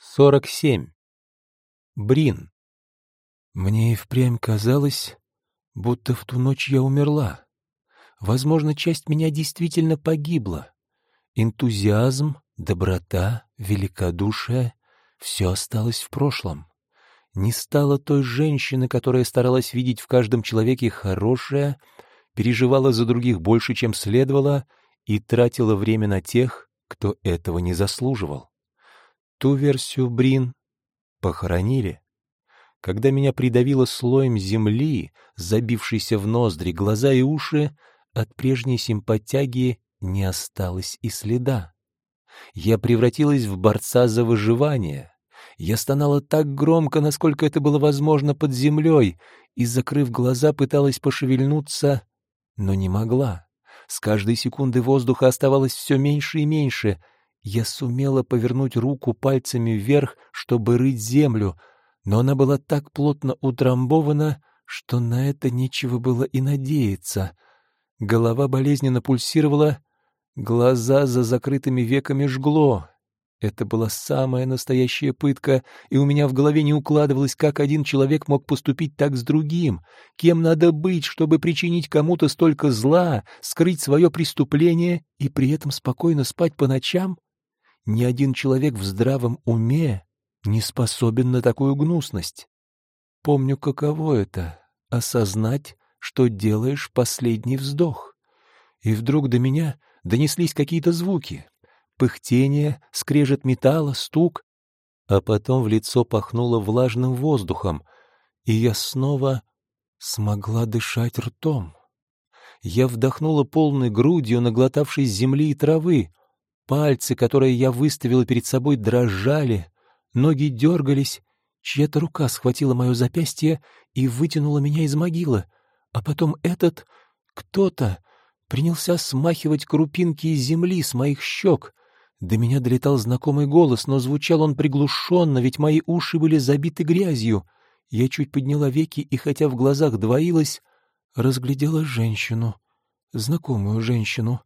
47. Брин. Мне и впрямь казалось, будто в ту ночь я умерла. Возможно, часть меня действительно погибла. Энтузиазм, доброта, великодушие — все осталось в прошлом. Не стало той женщины, которая старалась видеть в каждом человеке хорошее, переживала за других больше, чем следовало, и тратила время на тех, кто этого не заслуживал. Ту версию Брин похоронили. Когда меня придавило слоем земли, забившейся в ноздри, глаза и уши, от прежней симпатягии не осталось и следа. Я превратилась в борца за выживание. Я стонала так громко, насколько это было возможно под землей, и, закрыв глаза, пыталась пошевельнуться, но не могла. С каждой секунды воздуха оставалось все меньше и меньше — я сумела повернуть руку пальцами вверх, чтобы рыть землю, но она была так плотно утрамбована, что на это нечего было и надеяться. Голова болезненно пульсировала, глаза за закрытыми веками жгло. Это была самая настоящая пытка, и у меня в голове не укладывалось, как один человек мог поступить так с другим. Кем надо быть, чтобы причинить кому-то столько зла, скрыть свое преступление и при этом спокойно спать по ночам? Ни один человек в здравом уме не способен на такую гнусность. Помню, каково это — осознать, что делаешь последний вздох. И вдруг до меня донеслись какие-то звуки. Пыхтение, скрежет металла, стук. А потом в лицо пахнуло влажным воздухом, и я снова смогла дышать ртом. Я вдохнула полной грудью, наглотавшись земли и травы. Пальцы, которые я выставила перед собой, дрожали, ноги дергались, чья-то рука схватила мое запястье и вытянула меня из могилы, а потом этот кто-то принялся смахивать крупинки из земли с моих щек. До меня долетал знакомый голос, но звучал он приглушенно, ведь мои уши были забиты грязью. Я чуть подняла веки и, хотя в глазах двоилась, разглядела женщину, знакомую женщину.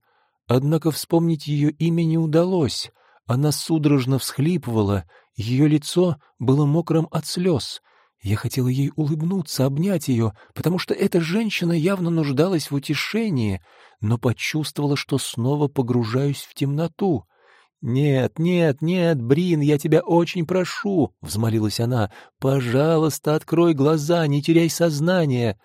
Однако вспомнить ее имя не удалось. Она судорожно всхлипывала, ее лицо было мокрым от слез. Я хотела ей улыбнуться, обнять ее, потому что эта женщина явно нуждалась в утешении, но почувствовала, что снова погружаюсь в темноту. «Нет, нет, нет, Брин, я тебя очень прошу!» — взмолилась она. «Пожалуйста, открой глаза, не теряй сознание!»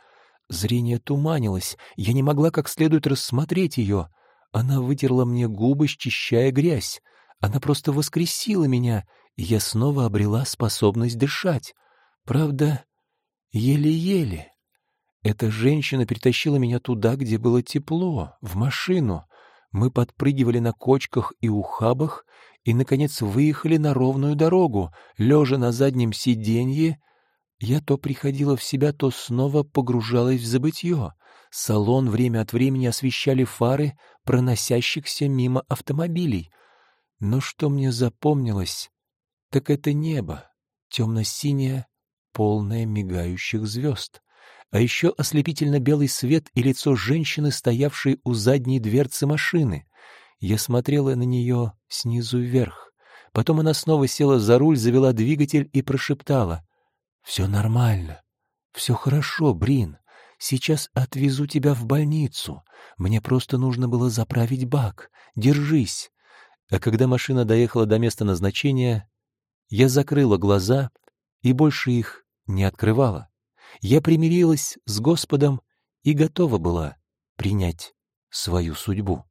Зрение туманилось, я не могла как следует рассмотреть ее. Она вытерла мне губы, счищая грязь. Она просто воскресила меня, и я снова обрела способность дышать. Правда, еле-еле. Эта женщина перетащила меня туда, где было тепло, в машину. Мы подпрыгивали на кочках и ухабах и, наконец, выехали на ровную дорогу. Лежа на заднем сиденье, я то приходила в себя, то снова погружалась в забытье. Салон время от времени освещали фары проносящихся мимо автомобилей. Но что мне запомнилось, так это небо, темно-синее, полное мигающих звезд. А еще ослепительно-белый свет и лицо женщины, стоявшей у задней дверцы машины. Я смотрела на нее снизу вверх. Потом она снова села за руль, завела двигатель и прошептала. «Все нормально. Все хорошо, Брин. Сейчас отвезу тебя в больницу. Мне просто нужно было заправить бак. Держись. А когда машина доехала до места назначения, я закрыла глаза и больше их не открывала. Я примирилась с Господом и готова была принять свою судьбу.